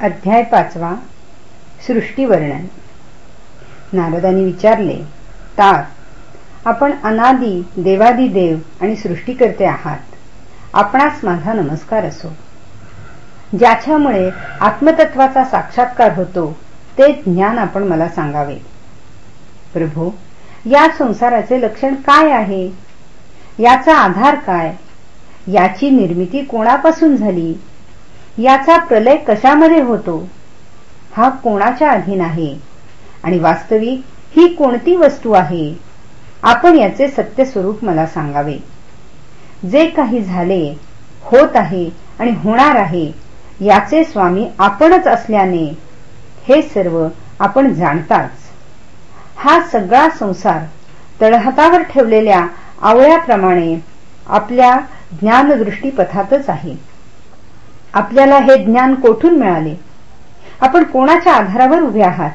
अध्याय पाचवा सृष्टीवर्णन नारदांनी विचारले तात आपण अनादी देवादी देव आणि सृष्टीकर्ते आहात. आपणास माझा नमस्कार असो. ज्याच्यामुळे आत्मतत्वाचा साक्षात्कार होतो ते ज्ञान आपण मला सांगावे. प्रभू या संसाराचे लक्षण काय आहे? याचा आधार काय? याची निर्मिती कोणापासून झाली? याचा प्रलय कशामध्ये होतो? हा कोणाच्या अधीन आहे? आणि वास्तविक ही कोणती वस्तू आहे? आपण याचे सत्य स्वरूप मला सांगावे. जे काही झाले होत आहे आणि होणार आहे याचे स्वामी आपणच असल्याने हे सर्व आपण जाणताच. हा सगळा संसार तळहातावर ठेवलेल्या आवळ्याप्रमाणे आपल्या ज्ञानदृष्टीपथातच आहे. आपल्याला हे ज्ञान कोठून मिळाले? आपण कोणाच्या आधारावर उभे आहात?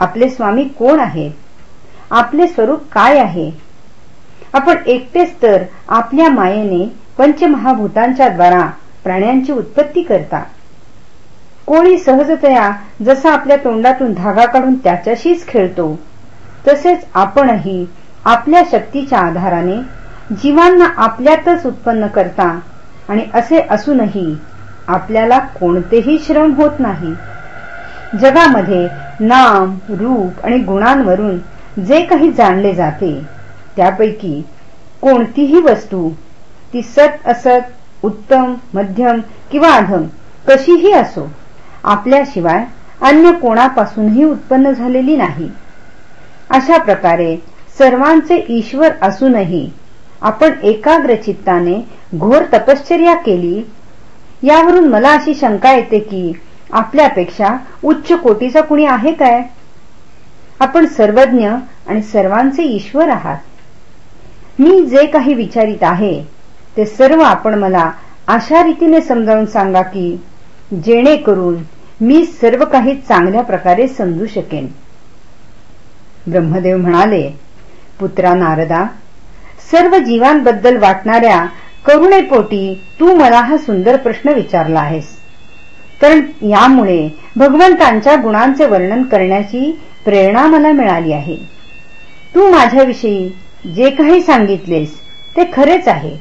आपले स्वामी कोण आहेत आपले स्वरूप काय आहे? आपण एकटेच तर आपल्या मायेने पंचमहाभूतांच्या द्वारा प्राण्यांची उत्पत्ती करता. कोणी सहजतया जसा आपल्या तोंडातून धागा काढून त्याच्याशीच खेळतो तसेच आपणही आपल्या शक्तीच्या आधाराने जीवांना आपल्यातच उत्पन्न करता आणि असे असूनही आपल्याला कोणतेही श्रम होत नाही. जगामध्ये नाम रूप आणि गुणांवरून जे काही जाणले जाते त्यापैकी कोणतीही वस्तू ती सत असत उत्तम मध्यम किंवा अधम कशीही असो आपल्याशिवाय अन्य कोणापासूनही उत्पन्न झालेली नाही. अशा प्रकारे सर्वांचे ईश्वर असूनही आपण एकाग्र चित्ताने घोर तपश्चर्या केली. यावरून मला अशी शंका येते की आपल्यापेक्षा उच्च कोटीचा कुणी आहे काय? आपण सर्वज्ञ आणि सर्वांचे ईश्वर आहात. मी जे काही विचारित आहे ते सर्व आपण मला अशा रीतीने समजावून सांगा की जेणेकरून मी सर्व काही चांगल्या प्रकारे समजू शकेन. ब्रह्मदेव म्हणाले पुत्रा नारदा सर्व जीवांबद्दल वाटणाऱ्या करुणेपोटी तू मला हा सुंदर प्रश्न विचारला आहेस. कारण यामुळे भगवंतांच्या गुणांचे वर्णन करण्याची प्रेरणा मला मिळाली आहे. तू माझ्याविषयी जे काही सांगितलेस ते खरेच आहे.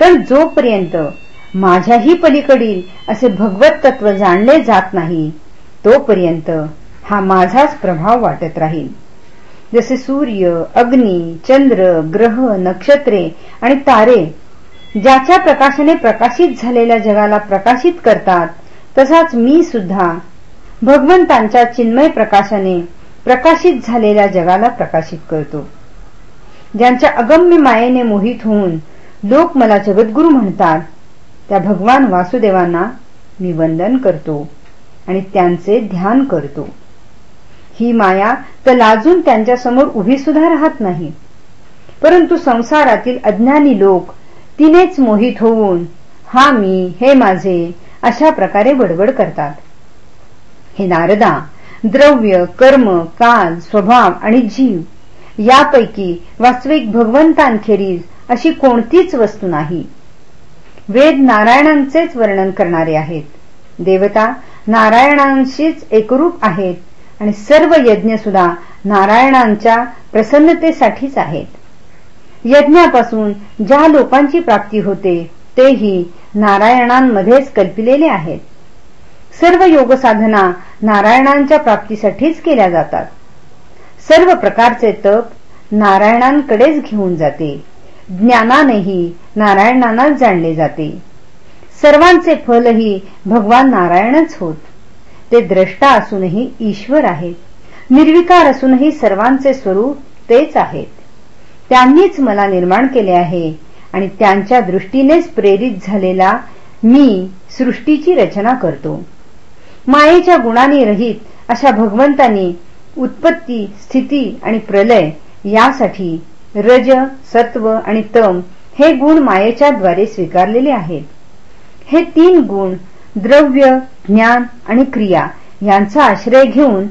कारण जोपर्यंत माझ्याही पलीकडील असे भगवत तत्व जाणले जात नाही तोपर्यंत हा माझाच प्रभाव वाटत राहील. जसे सूर्य अग्नी चंद्र ग्रह नक्षत्रे आणि तारे ज्याच्या प्रकाशाने प्रकाशित झालेल्या जगाला प्रकाशित करतात तसाच मी सुद्धा भगवंतांच्या चिन्मय प्रकाशाने प्रकाशित झालेल्या जगाला प्रकाशित करतो. ज्यांच्या अगम्य मायेने मोहित होऊन लोक मला जगद्गुरु म्हणतात त्या भगवान वासुदेवांना मी वंदन करतो आणि त्यांचे ध्यान करतो. ही माया तर लाजून त्यांच्यासमोर उभी सुद्धा राहत नाही. परंतु संसारातील अज्ञानी लोक तिनेच मोहित होऊन हा मी हे माझे अशा प्रकारे बडबड करतात. हे नारदा द्रव्य कर्म काल स्वभाव आणि जीव यापैकी वास्तविक भगवंतांखेरीज अशी कोणतीच वस्तू नाही. वेद नारायणांचेच वर्णन करणारे आहेत. देवता नारायणांशीच एकरूप आहेत. आणि सर्व यज्ञ सुद्धा नारायणांच्या प्रसन्नतेसाठीच आहेत. यज्ञापासून ज्या लोकांची प्राप्ती होते तेही नारायणांमध्येच कल्पिलेले आहेत. सर्व योग साधना नारायणांच्या प्राप्तीसाठीच केल्या जातात. सर्व प्रकारचे तप नारायणांकडेच घेऊन जाते. ज्ञानानेही नारायणांनाच जाणले जाते. सर्वांचे फलही भगवान नारायणच होत. ते द्रष्टा असूनही ईश्वर आहेत निर्विकार असूनही सर्वांचे स्वरूप तेच आहेत. त्यांनीच मला निर्माण केले आहे आणि त्यांच्या दृष्टीनेच प्रेरित झालेला मी सृष्टीची रचना करतो. मायेच्या गुणांनी रहित अशा भगवंतांनी उत्पत्ती स्थिती आणि प्रलय यासाठी रज सत्व आणि तम हे गुण मायेच्या द्वारे स्वीकारलेले आहेत. हे तीन गुण द्रव्य ज्ञान आणि क्रिया यांचा आश्रय घेऊन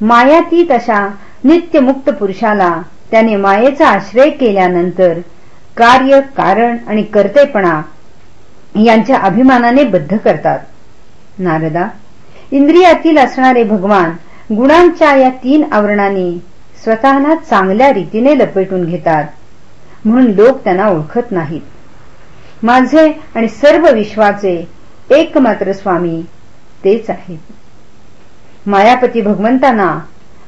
मायातीत अशा नित्यमुक्त पुरुषाला त्याने मायेचा आश्रय केल्यानंतर कार्य कारण आणि कर्तेपणा यांच्या अभिमानाने बद्ध करतात. नारदा इंद्रियातील असणारे भगवान गुणांच्या या तीन आवरणांनी स्वतःला चांगल्या रीतीने लपेटून घेतात म्हणून लोक त्यांना ओळखत नाहीत. माझे आणि सर्व विश्वाचे एकमात्र स्वामी तेच आहेत मायापती भगवंतांना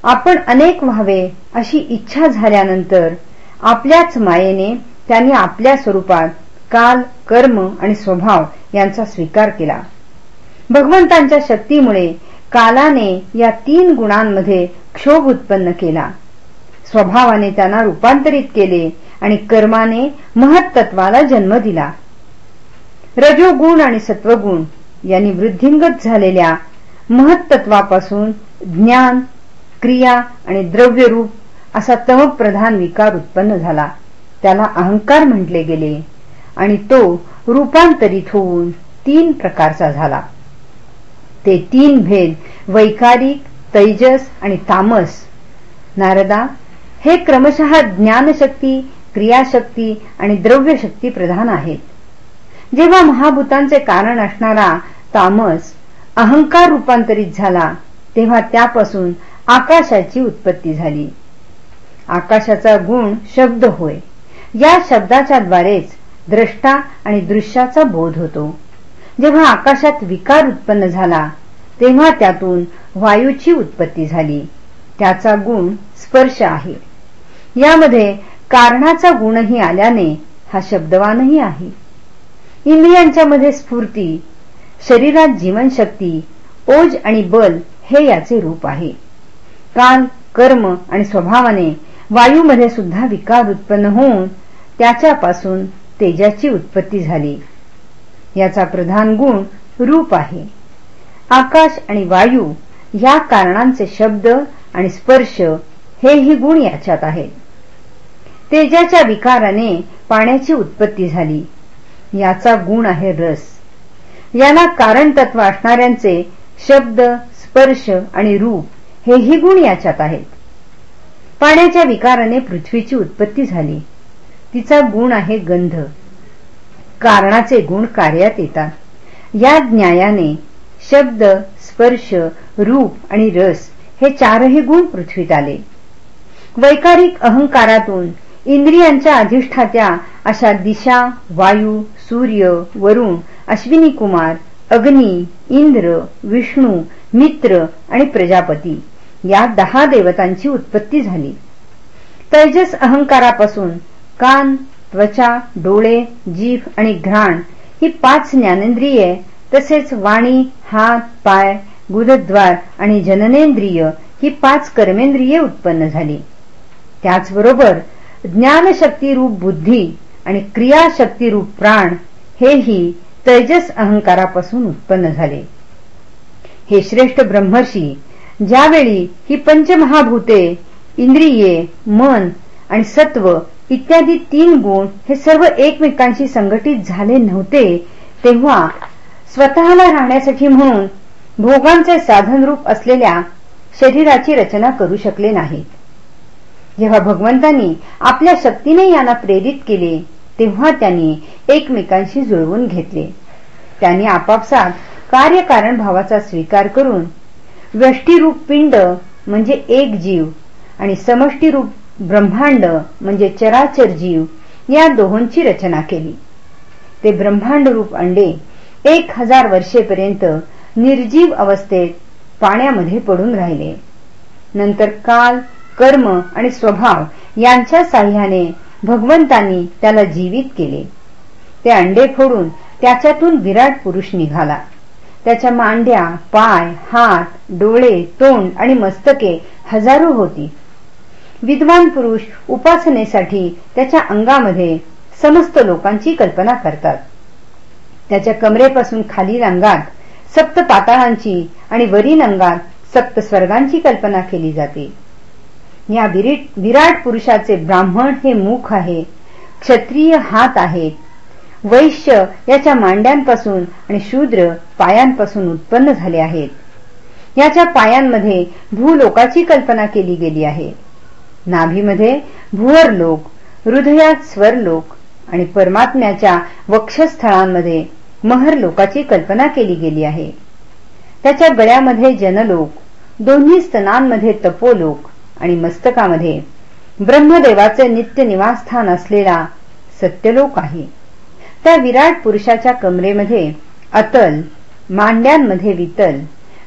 आपण अनेक व्हावे अशी इच्छा झाल्यानंतर आपल्याच मायेने त्यांनी आपल्या स्वरूपात काल कर्म आणि स्वभाव यांचा स्वीकार केला. भगवंतांच्या शक्तीमुळे कालाने या तीन गुणांमध्ये क्षोभ उत्पन्न केला. स्वभावाने त्यांना रूपांतरित केले आणि कर्माने महत्त्वाला जन्म दिला. रजोगुण आणि सत्वगुण यांनी वृद्धिंगत झालेल्या महत्त्वापासून ज्ञान क्रिया आणि द्रव्यरूप असा तमप्रधान विकार उत्पन्न झाला. त्याला अहंकार म्हटले गेले आणि तो रूपांतरित होऊन तीन प्रकारचा झाला. ते तीन भेद वैकारिक तैजस आणि तामस. नारदा हे क्रमशः ज्ञानशक्ती क्रियाशक्ती आणि द्रव्यशक्ती प्रधान आहेत. जेव्हा महाभूतांचे कारण असणारा तामस अहंकार रूपांतरित झाला तेव्हा त्यापासून आकाशाची उत्पत्ती झाली. आकाशाचा गुण शब्द होय. या शब्दाच्या द्वारेच द्रष्टा आणि दृश्याचा बोध होतो. जेव्हा आकाशात विकार उत्पन्न झाला तेव्हा त्यातून वायूची उत्पत्ती झाली. त्याचा गुण स्पर्श आहे. यामध्ये कारणाचा गुणही आल्याने हा शब्दवानही आहे. इंद्रियांच्या मध्ये स्फूर्ती शरीरात जीवनशक्ती ओज आणि बल हे याचे रूप आहे. काल कर्म आणि स्वभावाने वायूमध्ये सुद्धा विकार उत्पन्न होऊन त्याच्यापासून तेजाची उत्पत्ती झाली. याचा प्रधान गुण रूप आहे. आकाश आणि वायू या कारणांचे शब्द आणि स्पर्श हेही गुण याच्यात आहेत. तेजाच्या विकाराने पाण्याची उत्पत्ती झाली. याचा गुण आहे रस. याला कारण तत्व असणाऱ्यांचे शब्द स्पर्श आणि रूप हेही गुण याच्यात आहेत. पाण्याच्या विकाराने पृथ्वीची उत्पत्ती झाली. तिचा गुण आहे गंध. कारणाचे गुण कार्यात येतात. या ज्ञायाने शब्द स्पर्श रूप आणि रस हे चारही गुण पृथ्वीत आले. वैकारिक अहंकारातून इंद्रियांच्या अधिष्ठात्या अशा दिशा वायू सूर्य वरुण अश्विनी कुमार अग्नी इंद्र विष्णू मित्र आणि प्रजापती. या दहा देवतांची उत्पत्ती झाली. तैजस अहंकारापासून कान त्वचा डोळे जीभ आणि घ्राण ही पाच ज्ञानेंद्रिये तसेच वाणी हात पाय गुदद्वार आणि जननेंद्रिय ही पाच कर्मेंद्रिये उत्पन्न झाली. त्याचबरोबर ज्ञानशक्तीरूप बुद्धी आणि क्रियाशक्तीरूप प्राण हेही तेजस अहंकारापासून उत्पन्न झाले. हे श्रेष्ठ ब्रह्मर्षी ज्यावेळी ही पंचमहाभूते इंद्रिये मन आणि सत्व इत्यादी तीन गुण हे सर्व एकमेकांशी संघटित झाले नव्हते तेव्हा स्वतःला राहण्यासाठी म्हणून भोगांचे साधनरूप असलेल्या शरीराची रचना करू शकले नाहीत. जेव्हा भगवंतांनी आपल्या शक्तीने यांना प्रेरित केले तेव्हा त्यांनी एकमेकांशी जुळवून घेतले. त्यांनी आपापसात कार्यकारण भावाचा स्वीकार करून व्यष्टीरूप पिंड म्हणजे एक जीव आणि समष्टीरूप ब्रह्मांड म्हणजे चराचर जीव या दोहोंची रचना केली. ते ब्रह्मांड रूप अंडे एक हजार वर्षेपर्यंत निर्जीव अवस्थेत पाण्यामध्ये पडून राहिले. नंतर काल कर्म आणि स्वभाव यांच्या साह्याने भगवंतांनी त्याला जीवित केले. ते अंडे फोडून त्याच्यातून विराट पुरुष निघाला. त्याच्या मांड्या पाय हात डोळे तोंड आणि मस्तके हजारो होती. विद्वान पुरुष उपासनेसाठी त्याच्या अंगामध्ये समस्त लोकांची कल्पना करतात. त्याच्या कमरेपासून खालील अंगात सप्त पाताळांची आणि वरील अंगात सप्त स्वर्गांची कल्पना केली जाते. या विराट पुरुषाचे ब्राह्मण हे मुख आहे. क्षत्रिय हात आहेत. वैश्य याच्या मांड्यांपासून आणि शूद्र पायांपासून उत्पन्न झाले आहेत. याच्या पायांमध्ये भूलोकाची कल्पना केली गेली आहे. नाभीमध्ये भुवर लोक हृदयात स्वर लोक आणि परमात्म्याच्या वक्षस्थळांमध्ये महर लोकाची कल्पना केली गेली आहे. त्याच्या गळ्यामध्ये जनलोक दोन्ही स्तनांमध्ये तपोलोक आणि मस्तकामध्ये ब्रह्मदेवाचे नित्य निवासस्थान असलेला सत्यलोक आहे. त्या विराट पुरुषाच्या कमरेमध्ये अतल मांड्यांमध्ये वितल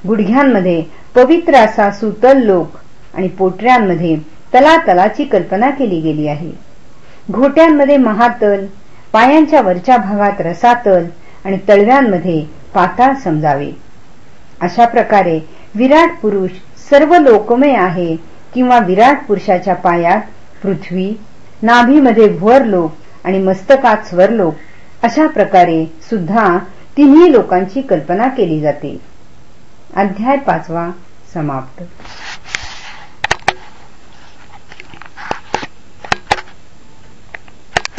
गुडघ्यांमध्ये पवित्र असा सुतल लोक आणि पोटऱ्यांमध्ये तलातलाची कल्पना केली गेली आहे. घोट्यांमध्ये महातल पायांच्या वरच्या भागात रसातल आणि तळव्यांमध्ये पाताळ समजावे. अशा प्रकारे विराट पुरुष सर्व लोकमय आहे किंवा विराट पुरुषाच्या पायात पृथ्वी नाभीमध्ये भुवरलोक आणि मस्तकात स्वरलोक अशा प्रकारे सुद्धा तिन्ही लोकांची कल्पना केली जाते. अध्याय पाचवा समाप्त.